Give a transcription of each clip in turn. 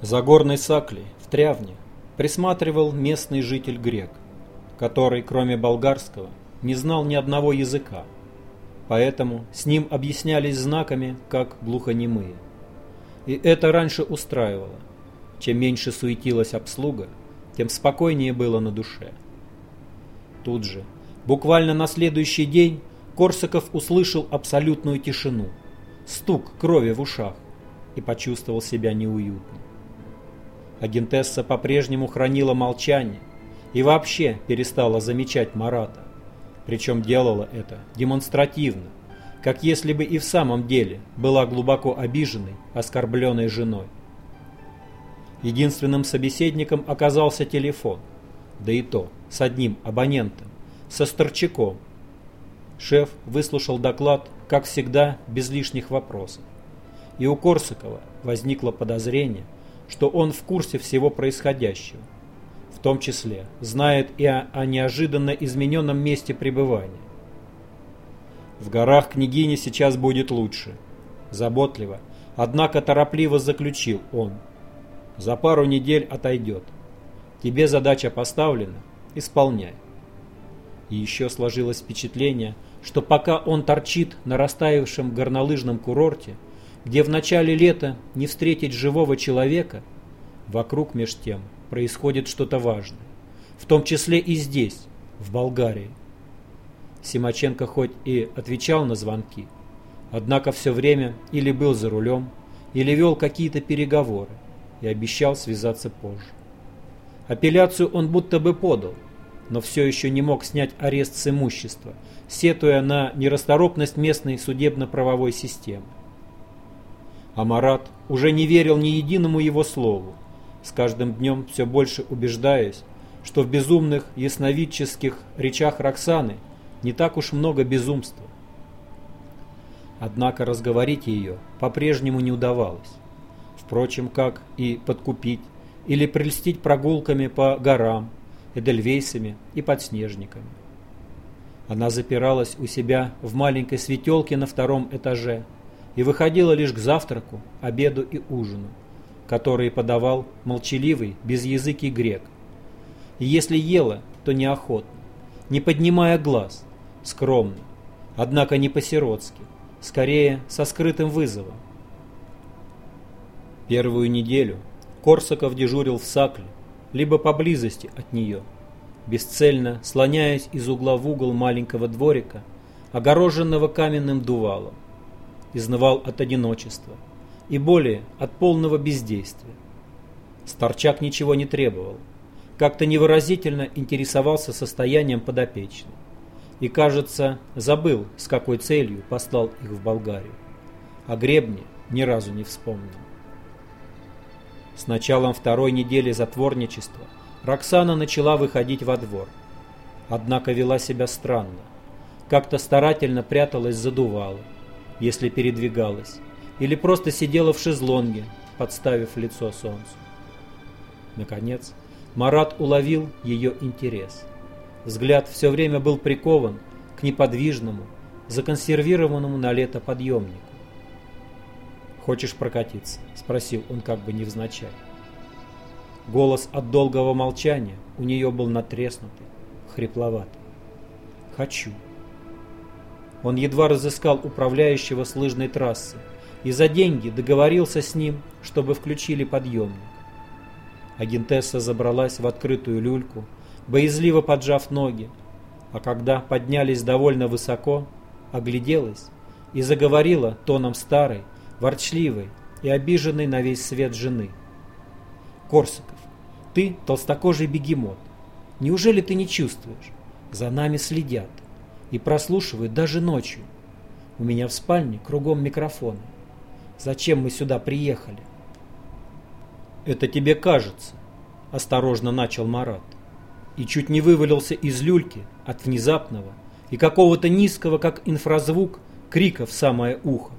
За горной саклей в Трявне присматривал местный житель грек, который, кроме болгарского, не знал ни одного языка, поэтому с ним объяснялись знаками, как глухонемые. И это раньше устраивало. Чем меньше суетилась обслуга, тем спокойнее было на душе. Тут же, буквально на следующий день, Корсаков услышал абсолютную тишину, стук крови в ушах и почувствовал себя неуютно. Агентесса по-прежнему хранила молчание и вообще перестала замечать Марата. Причем делала это демонстративно, как если бы и в самом деле была глубоко обиженной, оскорбленной женой. Единственным собеседником оказался телефон, да и то с одним абонентом, со Старчаком. Шеф выслушал доклад, как всегда, без лишних вопросов. И у Корсакова возникло подозрение – что он в курсе всего происходящего, в том числе знает и о, о неожиданно измененном месте пребывания. В горах княгине сейчас будет лучше. Заботливо, однако торопливо заключил он. За пару недель отойдет. Тебе задача поставлена, исполняй. И еще сложилось впечатление, что пока он торчит на растаявшем горнолыжном курорте, где в начале лета не встретить живого человека, вокруг меж тем происходит что-то важное, в том числе и здесь, в Болгарии. Симаченко хоть и отвечал на звонки, однако все время или был за рулем, или вел какие-то переговоры и обещал связаться позже. Апелляцию он будто бы подал, но все еще не мог снять арест с имущества, сетуя на нерасторопность местной судебно-правовой системы. А Марат уже не верил ни единому его слову, с каждым днем все больше убеждаясь, что в безумных ясновидческих речах Роксаны не так уж много безумства. Однако разговорить ее по-прежнему не удавалось. Впрочем, как и подкупить или прельстить прогулками по горам, эдельвейсами и подснежниками. Она запиралась у себя в маленькой светелке на втором этаже – и выходила лишь к завтраку, обеду и ужину, которые подавал молчаливый, безязыкий грек. И если ела, то неохотно, не поднимая глаз, скромно, однако не по-сиротски, скорее со скрытым вызовом. Первую неделю Корсаков дежурил в Сакле, либо поблизости от нее, бесцельно слоняясь из угла в угол маленького дворика, огороженного каменным дувалом изнывал от одиночества и более от полного бездействия. Старчак ничего не требовал, как-то невыразительно интересовался состоянием подопечных и, кажется, забыл, с какой целью послал их в Болгарию. О гребне ни разу не вспомнил. С началом второй недели затворничества Роксана начала выходить во двор. Однако вела себя странно. Как-то старательно пряталась за дувалом если передвигалась, или просто сидела в шезлонге, подставив лицо солнцу. Наконец, Марат уловил ее интерес. Взгляд все время был прикован к неподвижному, законсервированному на лето подъемнику. «Хочешь прокатиться?» – спросил он как бы невзначай. Голос от долгого молчания у нее был натреснутый, хрипловатый. «Хочу». Он едва разыскал управляющего с лыжной трассы и за деньги договорился с ним, чтобы включили подъемник. Агентесса забралась в открытую люльку, боязливо поджав ноги, а когда поднялись довольно высоко, огляделась и заговорила тоном старой, ворчливой и обиженной на весь свет жены. «Корсаков, ты толстокожий бегемот. Неужели ты не чувствуешь? За нами следят и прослушивают даже ночью. У меня в спальне кругом микрофоны. Зачем мы сюда приехали? Это тебе кажется, осторожно начал Марат. И чуть не вывалился из люльки от внезапного и какого-то низкого, как инфразвук, крика в самое ухо.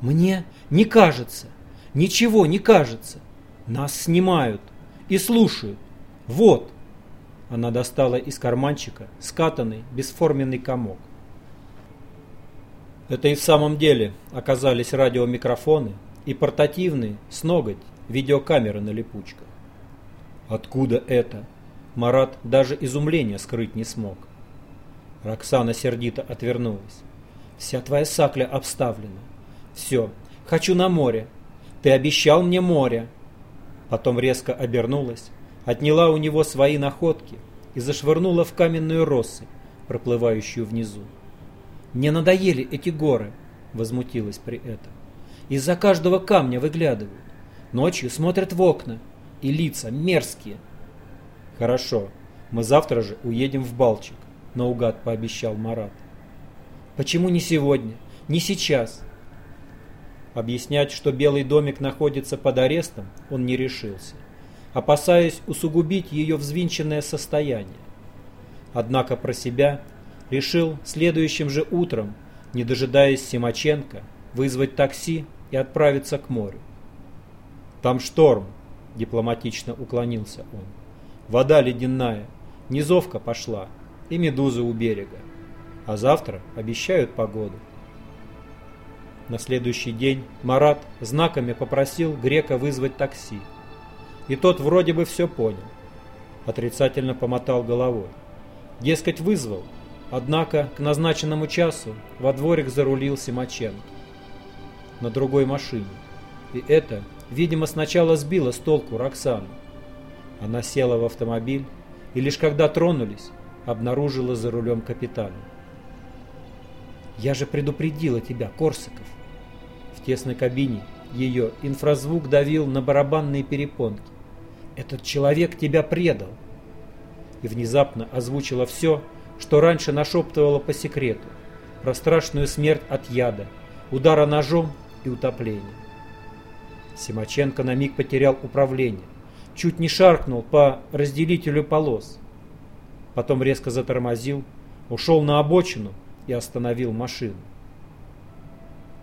Мне не кажется, ничего не кажется. Нас снимают и слушают. Вот. Она достала из карманчика скатанный, бесформенный комок. Это и в самом деле оказались радиомикрофоны и портативный, с ноготь, видеокамеры на липучках. Откуда это? Марат даже изумления скрыть не смог. Роксана сердито отвернулась. «Вся твоя сакля обставлена. Все, хочу на море. Ты обещал мне море». Потом резко обернулась, отняла у него свои находки и зашвырнула в каменную россыпь, проплывающую внизу. «Мне надоели эти горы», — возмутилась при этом. «Из-за каждого камня выглядывают. Ночью смотрят в окна, и лица мерзкие». «Хорошо, мы завтра же уедем в Балчик», — наугад пообещал Марат. «Почему не сегодня? Не сейчас?» Объяснять, что Белый домик находится под арестом, он не решился, опасаясь усугубить ее взвинченное состояние. Однако про себя решил следующим же утром, не дожидаясь Симаченко, вызвать такси и отправиться к морю. «Там шторм», — дипломатично уклонился он. «Вода ледяная, низовка пошла и медузы у берега. А завтра обещают погоду». На следующий день Марат знаками попросил Грека вызвать такси. И тот вроде бы все понял. Отрицательно помотал головой. Дескать, вызвал, Однако к назначенному часу во дворик зарулил Симаченко на другой машине. И это, видимо, сначала сбило с толку Роксану. Она села в автомобиль и лишь когда тронулись, обнаружила за рулем капитана. «Я же предупредила тебя, Корсаков!» В тесной кабине ее инфразвук давил на барабанные перепонки. «Этот человек тебя предал!» И внезапно озвучила все, что раньше нашептывала по секрету, про страшную смерть от яда, удара ножом и утопления. Симаченко на миг потерял управление, чуть не шаркнул по разделителю полос. Потом резко затормозил, ушел на обочину и остановил машину.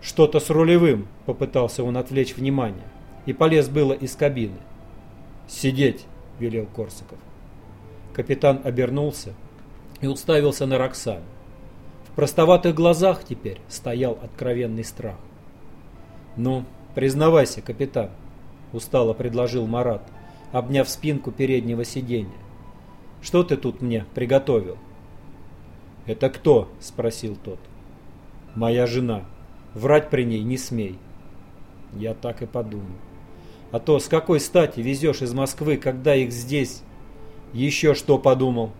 «Что-то с рулевым», — попытался он отвлечь внимание, и полез было из кабины. «Сидеть», — велел Корсаков. Капитан обернулся и уставился на Роксану. В простоватых глазах теперь стоял откровенный страх. «Ну, признавайся, капитан», — устало предложил Марат, обняв спинку переднего сиденья. «Что ты тут мне приготовил?» «Это кто?» — спросил тот. «Моя жена. Врать при ней не смей». Я так и подумал. А то с какой стати везешь из Москвы, когда их здесь... Еще что подумал?»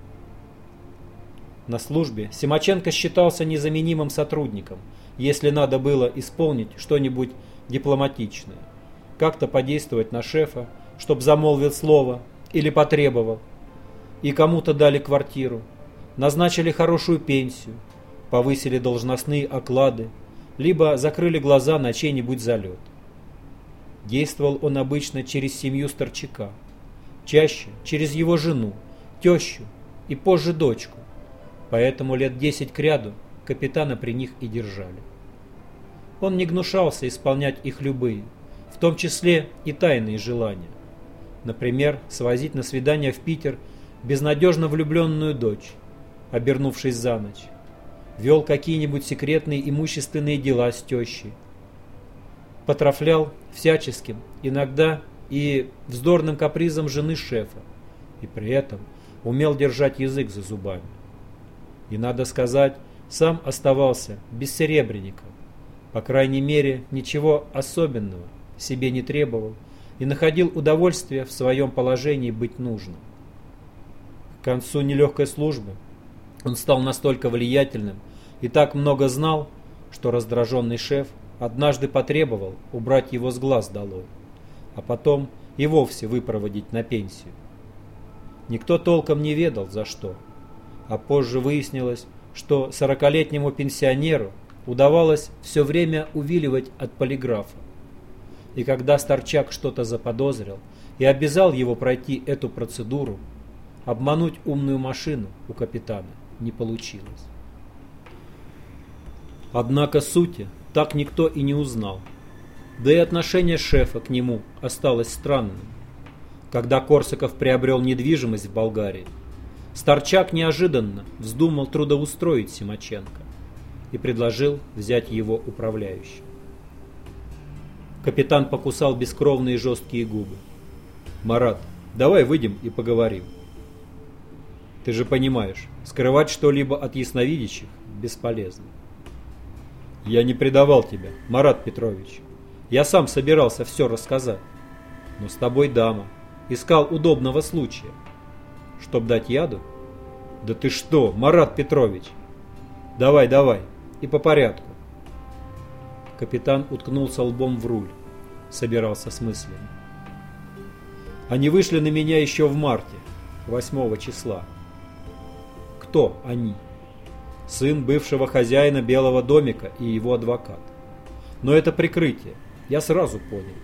На службе Симаченко считался незаменимым сотрудником, если надо было исполнить что-нибудь дипломатичное. Как-то подействовать на шефа, чтоб замолвил слово или потребовал. И кому-то дали квартиру, назначили хорошую пенсию, повысили должностные оклады, либо закрыли глаза на чей-нибудь залет. Действовал он обычно через семью Старчака, чаще через его жену, тещу и позже дочку поэтому лет десять кряду капитана при них и держали. Он не гнушался исполнять их любые, в том числе и тайные желания. Например, свозить на свидание в Питер безнадежно влюбленную дочь, обернувшись за ночь. Вел какие-нибудь секретные имущественные дела с тещей. Потрафлял всяческим, иногда и вздорным капризом жены шефа, и при этом умел держать язык за зубами. И, надо сказать, сам оставался бессеребренником. По крайней мере, ничего особенного себе не требовал и находил удовольствие в своем положении быть нужным. К концу нелегкой службы он стал настолько влиятельным и так много знал, что раздраженный шеф однажды потребовал убрать его с глаз долой, а потом и вовсе выпроводить на пенсию. Никто толком не ведал, за что – а позже выяснилось, что сорокалетнему пенсионеру удавалось все время увиливать от полиграфа. И когда Старчак что-то заподозрил и обязал его пройти эту процедуру, обмануть умную машину у капитана не получилось. Однако сути так никто и не узнал. Да и отношение шефа к нему осталось странным. Когда Корсаков приобрел недвижимость в Болгарии, Старчак неожиданно вздумал трудоустроить Симаченко и предложил взять его управляющим. Капитан покусал бескровные жесткие губы. «Марат, давай выйдем и поговорим. Ты же понимаешь, скрывать что-либо от ясновидящих бесполезно. Я не предавал тебя, Марат Петрович. Я сам собирался все рассказать. Но с тобой дама. Искал удобного случая. Чтоб дать яду? Да ты что, Марат Петрович? Давай, давай. И по порядку. Капитан уткнулся лбом в руль. Собирался с мыслями. Они вышли на меня еще в марте, 8 числа. Кто они? Сын бывшего хозяина Белого домика и его адвокат. Но это прикрытие. Я сразу понял.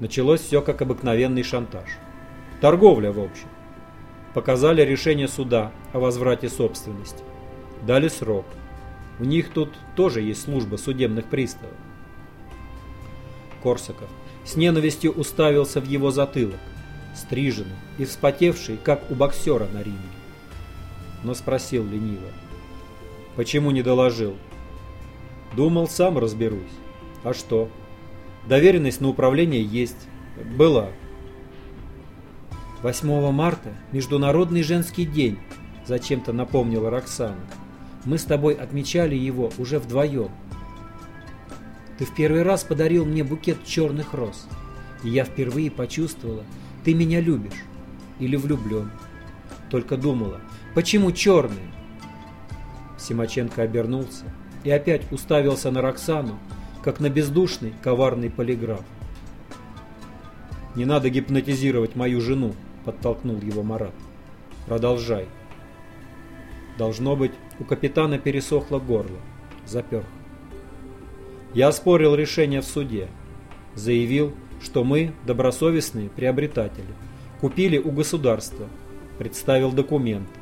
Началось все как обыкновенный шантаж. Торговля, в общем. Показали решение суда о возврате собственности. Дали срок. У них тут тоже есть служба судебных приставов. Корсаков с ненавистью уставился в его затылок, стриженный и вспотевший, как у боксера на ринге. Но спросил лениво. «Почему не доложил?» «Думал, сам разберусь. А что?» «Доверенность на управление есть. Была». 8 марта – Международный женский день, зачем-то напомнила Роксана. Мы с тобой отмечали его уже вдвоем. Ты в первый раз подарил мне букет черных роз, и я впервые почувствовала, ты меня любишь или влюблен. Только думала, почему черные? Симаченко обернулся и опять уставился на Роксану, как на бездушный коварный полиграф. «Не надо гипнотизировать мою жену», — подтолкнул его Марат. «Продолжай». Должно быть, у капитана пересохло горло. Запер. Я оспорил решение в суде. Заявил, что мы добросовестные приобретатели. Купили у государства. Представил документы.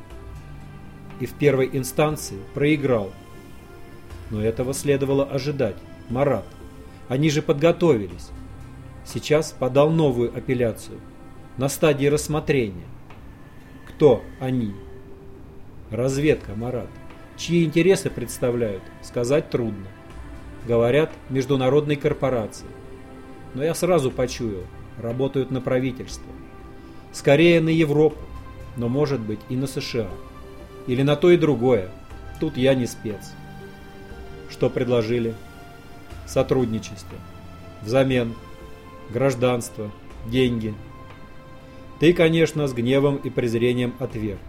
И в первой инстанции проиграл. Но этого следовало ожидать. Марат. Они же подготовились. Сейчас подал новую апелляцию. На стадии рассмотрения. Кто они? Разведка, Марат. Чьи интересы представляют, сказать трудно. Говорят, международной корпорации. Но я сразу почуял, работают на правительство. Скорее на Европу, но может быть и на США. Или на то и другое. Тут я не спец. Что предложили? Сотрудничество. Взамен. Гражданство. Деньги. Ты, конечно, с гневом и презрением отверг.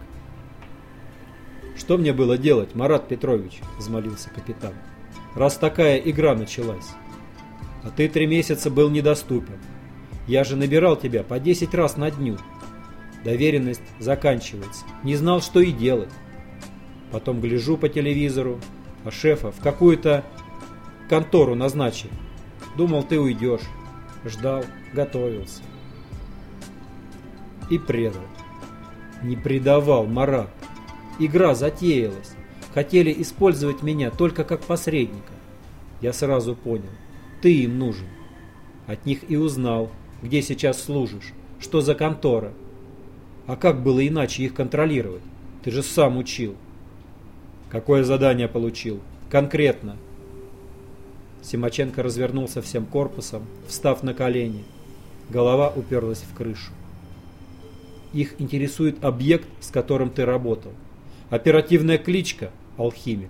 «Что мне было делать, Марат Петрович?» – взмолился капитан. «Раз такая игра началась. А ты три месяца был недоступен. Я же набирал тебя по десять раз на дню. Доверенность заканчивается. Не знал, что и делать. Потом гляжу по телевизору, а шефа в какую-то контору назначили. Думал, ты уйдешь. Ждал, готовился. И предал. Не предавал Марат. Игра затеялась. Хотели использовать меня только как посредника. Я сразу понял. Ты им нужен. От них и узнал, где сейчас служишь, что за контора. А как было иначе их контролировать? Ты же сам учил. Какое задание получил? Конкретно. Симаченко развернулся всем корпусом, встав на колени. Голова уперлась в крышу. Их интересует объект, с которым ты работал. Оперативная кличка – алхимик.